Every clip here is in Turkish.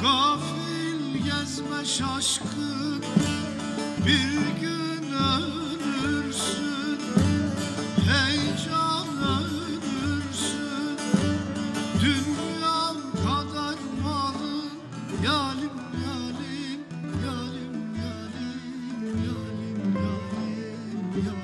Gafil gezme şaşkın Bir gün ölürsün. Heyecan ölürsün. Dünyam kadar malın Yalim yalim Yalim yalim Yalim yalim Yalim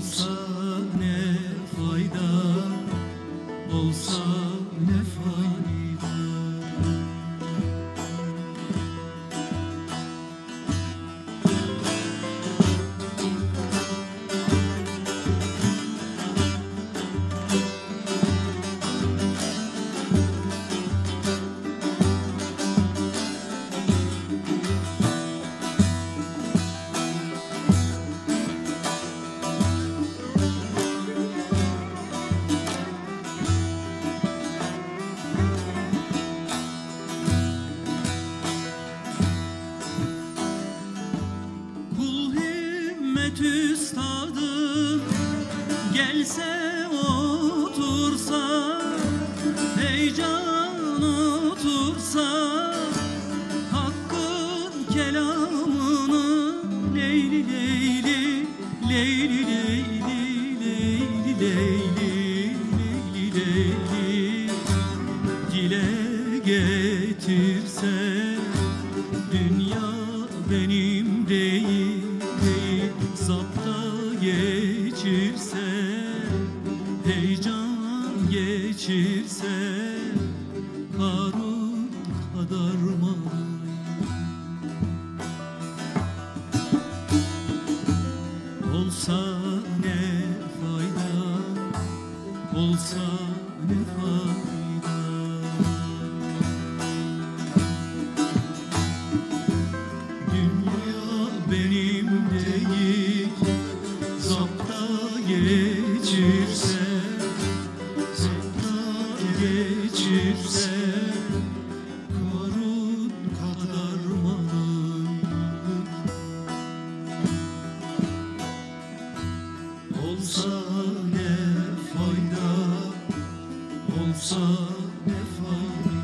Olsa himmet üstadım Gelse otursa Heyecan otursa Hakkın kelamını Leyli leyli Leyli leyli Leyli leyli Leyli leyli Dile getirse Olsa ne fayda? Olsa ne fayda? Dünya benim değil. Zapta geçirse Zapta geçirse. wonderful.